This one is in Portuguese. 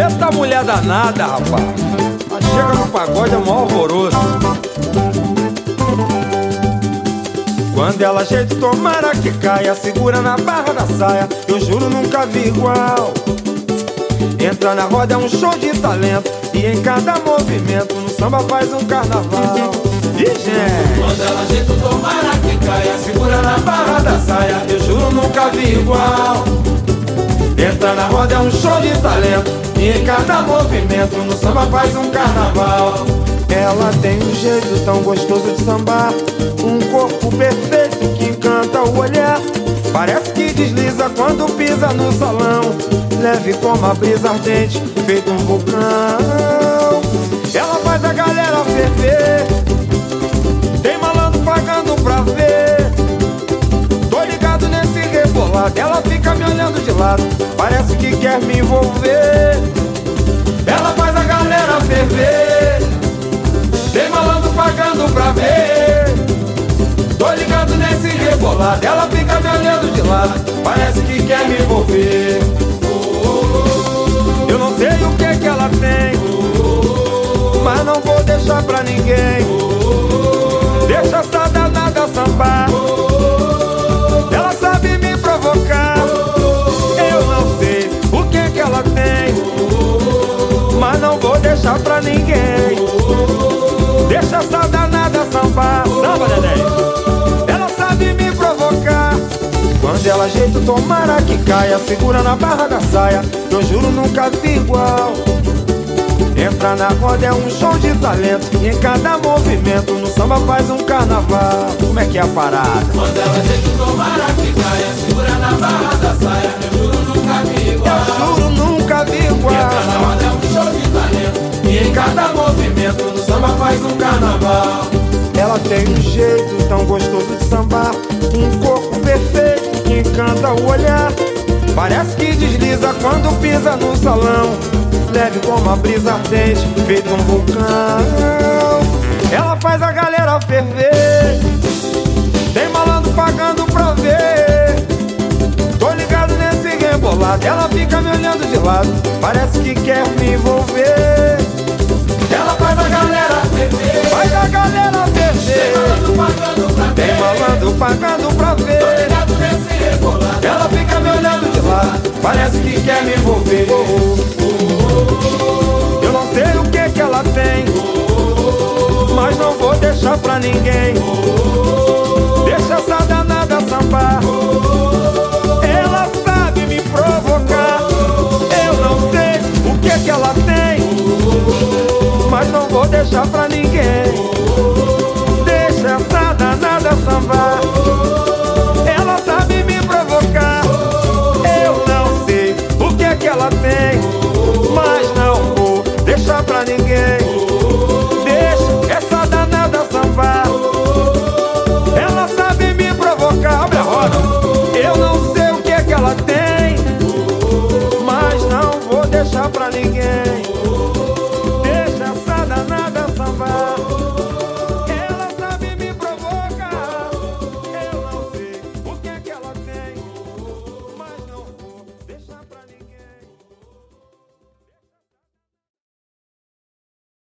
Eita mulher danada, rapaz. Mas chega no pagode é maior alvoroço. Quando ela jeito, tomara que caia. Segura na barra da saia. Eu juro nunca vi igual. Entra na roda é um show de talento. E em cada movimento no samba faz um carnaval. E gente. Quando ela jeito, tomara que caia. Segura na barra da saia. Eu juro nunca vi igual. Entra na roda é um show de talento. E em cada movimento no samba faz um carnaval. Ela tem um jeito tão gostoso de sambar. Um corpo perfeito que encanta o olhar. Parece que desliza quando pisa no salão. Leve como a brisa ardente, feito um vulcão. Ela faz a galera ferver. Tem malandro pagando pra ver. Tô ligado nesse rebolado. Ela fica me olhando de lado quer me envolver. Ela faz a galera ferver. Tem malandro pagando pra ver. Tô ligado nesse rebolado. Ela fica me olhando de lado. Parece que quer me envolver deixar pra ninguém. Deixa essa danada sambar Samba, Dedé. Ela sabe me provocar. Quando ela ajeita, tomara que caia Segura na barra da saia. Eu juro nunca vi igual. Entra na roda é um show de talento. E em cada movimento no samba faz um carnaval. Como é que é a parada? Quando ela jeito, tomara que caia. Segura na barra da saia. Eu juro carnaval. Ela tem um jeito tão gostoso de sambar Um corpo perfeito que encanta o olhar. Parece que desliza quando pisa no salão. Leve como a brisa ardente, feito um vulcão. Ela faz a galera ferver. Tem malandro pagando pra ver. Tô ligado nesse rebolado. Ela fica me olhando de lado. Parece que quer me envolver faz a galera ferver. Faz a galera ferver Malandro pagando pra Tem ver. malandro pagando pra Tô ver ligado nesse rebolado. Ela fica me olhando de lado Parece que quer me envolver Eu não sei o que que ela tem Mas não vou deixar pra ninguém deixa pra ninguém. Deixa essa danada sambar.